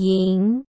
赢。